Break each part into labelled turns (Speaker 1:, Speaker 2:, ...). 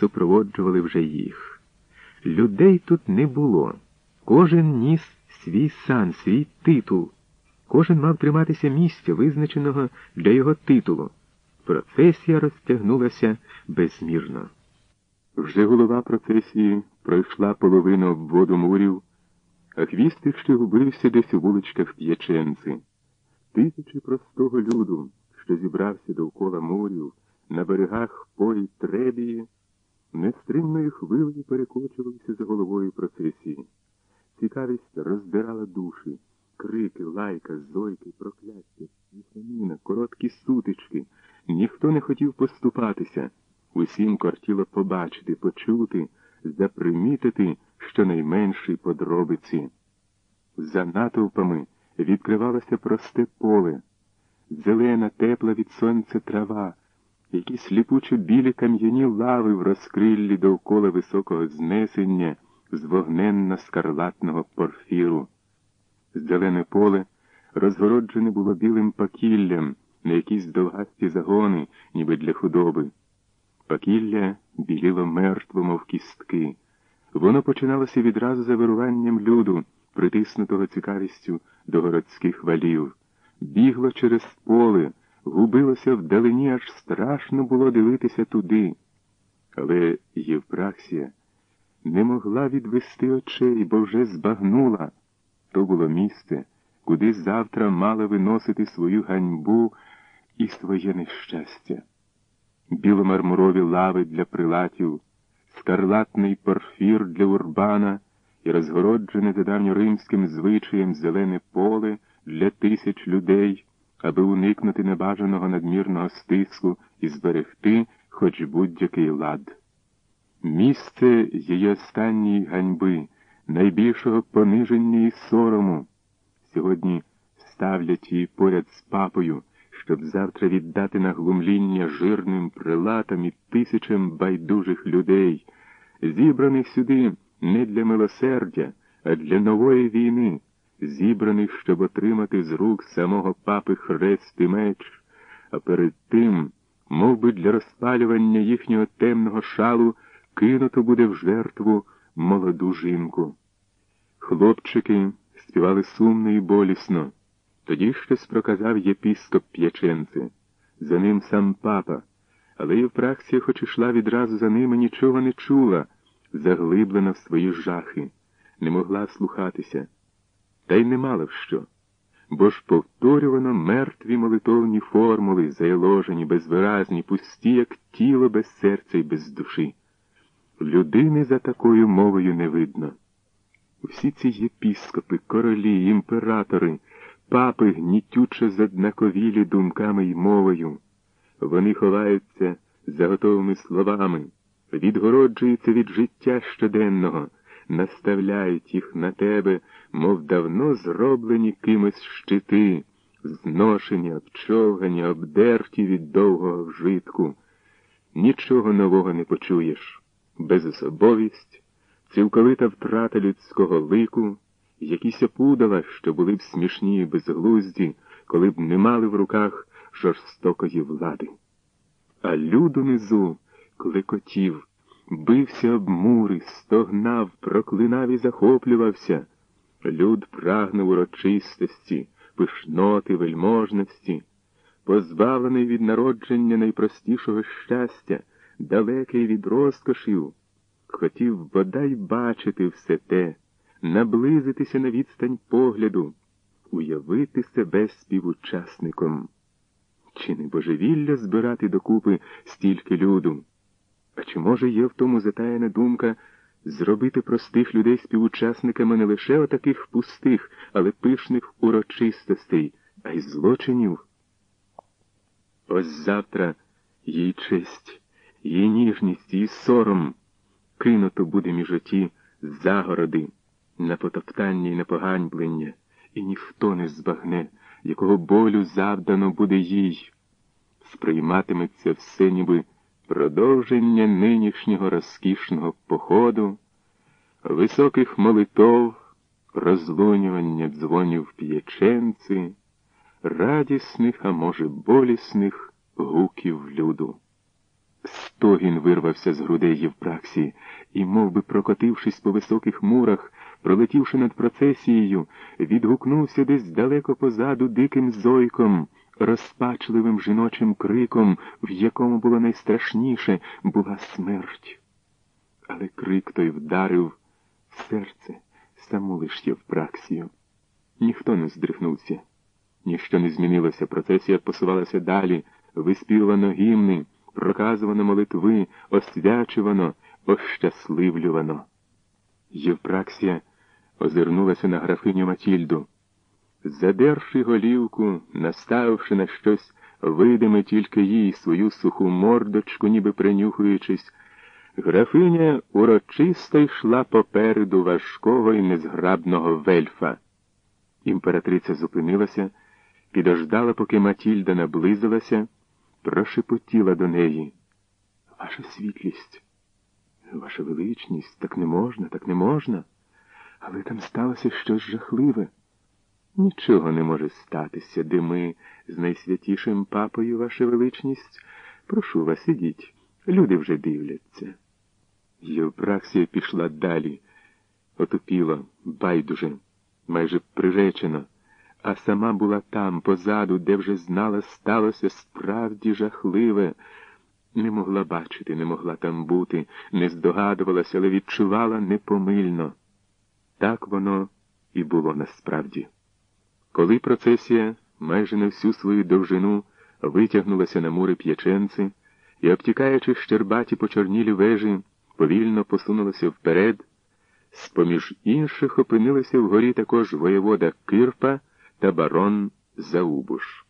Speaker 1: супроводжували вже їх. Людей тут не було. Кожен ніс свій сан, свій титул. Кожен мав триматися місця, визначеного для його титулу. Процесія розтягнулася безмірно. Вже голова процесії пройшла половину обводу мурів, а хвістик ще губився десь у вуличках П'яченци. Тисячі простого люду, що зібрався довкола мурів, на берегах пої Требії, нестримною хвилею перекочувалися за головою процесії. Цікавість роздирала душі, крики, лайка, зойки, прокляття, їхаміна, короткі сутички. Ніхто не хотів поступатися. Усім кортіло побачити, почути, запримітити щонайменші подробиці. За натовпами відкривалося просте поле, зелена, тепла від сонця трава, якісь ліпучо білі кам'яні лави в розкриллі довкола високого знесення з вогненно-скарлатного порфіру. Зелене поле розгороджене було білим пакіллям на якісь довгасті загони, ніби для худоби. Пакілля біліло мертво, мов кістки. Воно починалося відразу за вируванням люду, притиснутого цікавістю до городських валів. Бігло через поле, губилося вдалині, аж страшно було дивитися туди. Але Євпраксія не могла відвести очей, бо вже збагнула. То було місце, куди завтра мала виносити свою ганьбу і своє нещастя. Біломармурові лави для прилатів, скарлатний порфір для урбана і розгороджене за давньоримським звичаєм зелене поле для тисяч людей, аби уникнути небажаного надмірного стиску і зберегти хоч будь-який лад. Місце її останньої ганьби, найбільшого пониження і сорому. Сьогодні ставлять її поряд з папою, щоб завтра віддати на глумління жирним прилатам і тисячам байдужих людей, зібраних сюди не для милосердя, а для нової війни, зібраних, щоб отримати з рук самого папи хрест і меч, а перед тим, мов би для розпалювання їхнього темного шалу, кинуто буде в жертву молоду жінку. Хлопчики співали сумно і болісно. Тоді щось проказав єпіскоп П'яченци. За ним сам папа, але Євпраксія, хоч ішла відразу за ними, нічого не чула, заглиблена в свої жахи, не могла слухатися. Та й не мала в що. Бо ж повторювано мертві молитовні формули, заяложені, безвиразні, пусті, як тіло без серця і без душі. Людини за такою мовою не видно. Всі ці єпіскопи, королі, імператори, папи гнітюче заднаковілі думками й мовою. Вони ховаються за готовими словами, відгороджуються від життя щоденного, наставляють їх на тебе, мов давно зроблені кимось щити, зношені, обчовгані, обдерті від довгого вжитку. Нічого нового не почуєш, безособовість, цілковита втрата людського лику, якісь опудала, що були б смішні і безглузді, коли б не мали в руках жорстокої влади. А люд унизу клекотів, бився об мури, стогнав, проклинав і захоплювався. Люд прагнув урочистості, пишноти, вельможності, позбавлений від народження найпростішого щастя, далекий від розкошів, хотів бодай бачити все те, наблизитися на відстань погляду, уявити себе співучасником. Чи не божевілля збирати докупи стільки люду? А чи може є в тому затаяна думка зробити простих людей співучасниками не лише отаких пустих, але пишних урочистостей, а й злочинів? Ось завтра їй честь, її ніжність, її сором кинуто буде між оті загороди на потоптання і на поганьблення, і ніхто не збагне, якого болю завдано буде їй. Сприйматиметься все ніби продовження нинішнього розкішного походу, високих молитов, розлунювання дзвонів п'яченці, радісних, а може, болісних гуків люду. Стогін вирвався з грудей Євпраксії і, мов би, прокотившись по високих мурах, пролетівши над процесією, відгукнувся десь далеко позаду диким зойком, розпачливим жіночим криком, в якому було найстрашніше була смерть. Але крик той вдарив в серце саму лиш Євпраксію. Ніхто не здрихнувся, ніщо не змінилося, процесія посувалася далі, виспівано гімни проказувано молитви, освячувано, ощасливлювано. Євпраксія озирнулася на графиню Матільду. Задерши голівку, наставивши на щось видиме тільки їй свою суху мордочку, ніби принюхуючись, графиня урочисто йшла попереду важкого і незграбного вельфа. Імператриця зупинилася, підождала, поки Матільда наблизилася прошепотіла до неї. Ваша світлість, ваша величність, так не можна, так не можна. Але там сталося щось жахливе. Нічого не може статися, де ми з найсвятішим папою, ваша величність. Прошу вас, ідіть. Люди вже дивляться. Євпраксія пішла далі, отупіла, байдуже, майже приречено а сама була там, позаду, де вже знала, сталося справді жахливе. Не могла бачити, не могла там бути, не здогадувалася, але відчувала непомильно. Так воно і було насправді. Коли процесія майже на всю свою довжину витягнулася на мури п'яченці і, обтікаючи щербаті почорнілі вежі, повільно посунулася вперед, з поміж інших опинилися вгорі також воєвода Кирпа та барон Заубуш.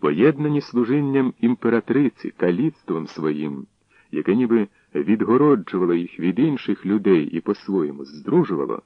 Speaker 1: Поєднані служінням імператриці каліцтвом своїм, яке ніби відгороджувало їх від інших людей і по-своєму здружувало.